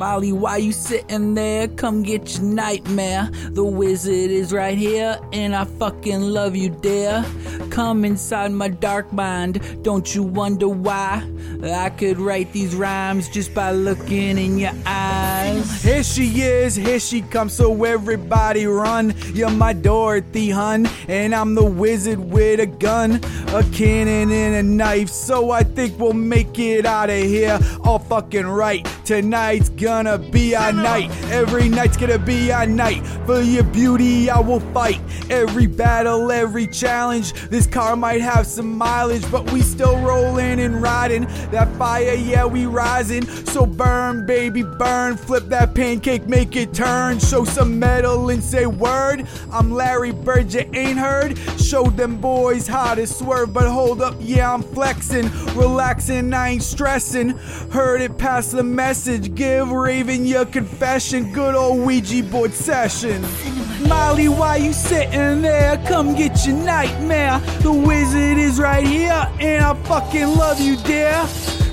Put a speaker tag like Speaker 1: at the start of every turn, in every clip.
Speaker 1: Molly, why you sitting there? Come get your nightmare. The wizard is right here, and I fucking love you, dear. Come inside my dark mind. Don't you wonder why? I could write these rhymes just by looking in your eyes.
Speaker 2: Here she is, here she comes, so everybody run. You're my Dorothy, hun, and I'm the wizard with a gun, a cannon, and a knife. So I think we'll make it out of here all fucking right. Tonight's gonna be our night. Every night's gonna be our night. For your beauty, I will fight. Every battle, every challenge. This car might have some mileage, but we still rolling and riding. That fire, yeah, we rising. So burn, baby, burn. Flip that pancake, make it turn. Show some metal and say word. I'm Larry Bird, you ain't heard. Show them boys how to swerve, but hold up, yeah, I'm flexing. Relaxing, I ain't stressing. Heard it pass the message. Give Raven your confession. Good old Ouija board session. Molly, why you sitting there? Come get your nightmare. The wizard is right here, and I fucking love you, dear.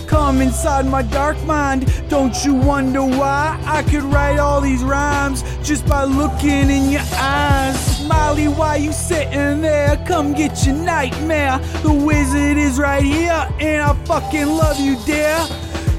Speaker 2: Come inside my dark mind. Don't you wonder why I could write all these rhymes just by looking in your eyes? Molly, why you sitting there? Come get your nightmare. The wizard is right here, and I fucking love you, dear.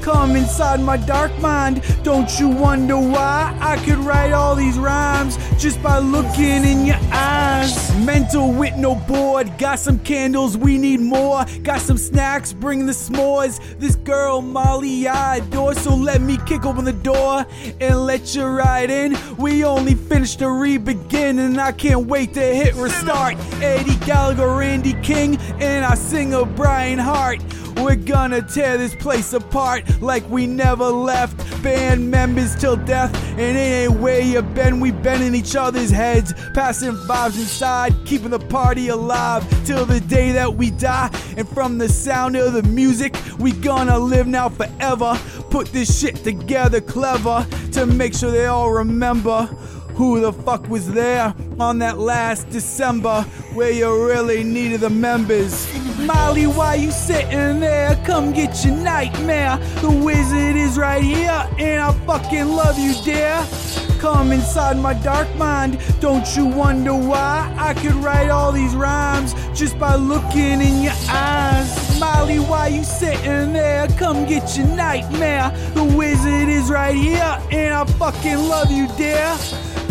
Speaker 2: Come inside my dark mind. Don't you wonder why I could write all these rhymes just by looking in your eyes? Mental with no board. Got some candles, we need more. Got some snacks, bring the s'mores. This girl, Molly, I adore. So let me kick open the door and let you ride in. We only finished to re-begin, and I can't wait to hit restart. Eddie Gallagher, Randy King, and I sing a Brian Hart. We're gonna tear this place apart like we never left. Band members till death, and it ain't where you been. We've been in each other's heads, passing vibes inside, keeping the party alive till the day that we die. And from the sound of the music, we gonna live now forever. Put this shit together clever to make sure they all remember. Who the fuck was there on that last December where you really needed the members? Molly, why you sitting there? Come get your nightmare. The wizard is right here, and I fucking love you, dear. Come inside my dark mind. Don't you wonder why I could write all these rhymes just by looking in your eyes? Molly, why you sitting there? Come get your nightmare. The wizard is right here, and I fucking love you, dear.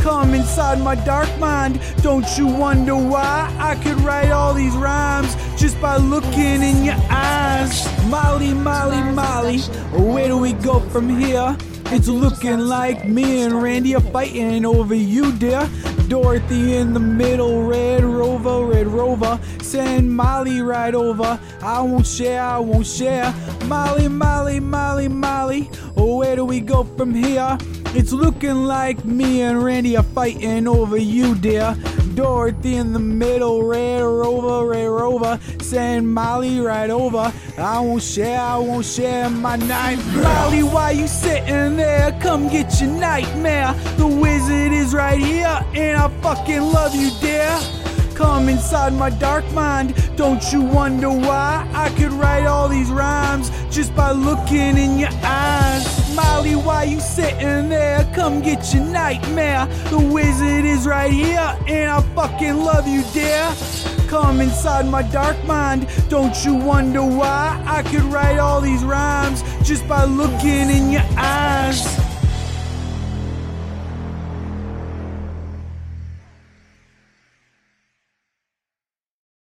Speaker 2: Come inside my dark mind. Don't you wonder why I could write all these rhymes just by looking in your eyes? Molly, Molly, Molly, where do we go from here? It's looking like me and Randy are fighting over you, dear. Dorothy in the middle, Red Rover, Red Rover. Send Molly right over. I won't share, I won't share. Molly, Molly, Molly, Molly. Where do we go from here? It's looking like me and Randy are fighting over you, dear. Dorothy in the middle, Red Rover, Red Rover. Send Molly right over. I won't share, I won't share my night. Molly, why you sitting there? Come get your nightmare. The wizard is right here, and I fucking love you, dear. Come inside my dark mind. Don't you wonder why I could write all these rhymes just by looking in your eyes? Molly, why you sitting there? Come get your nightmare. The wizard is right here, and I fucking love you, dear. Come inside my dark mind. Don't you wonder why I could write all these rhymes just by looking in your eyes?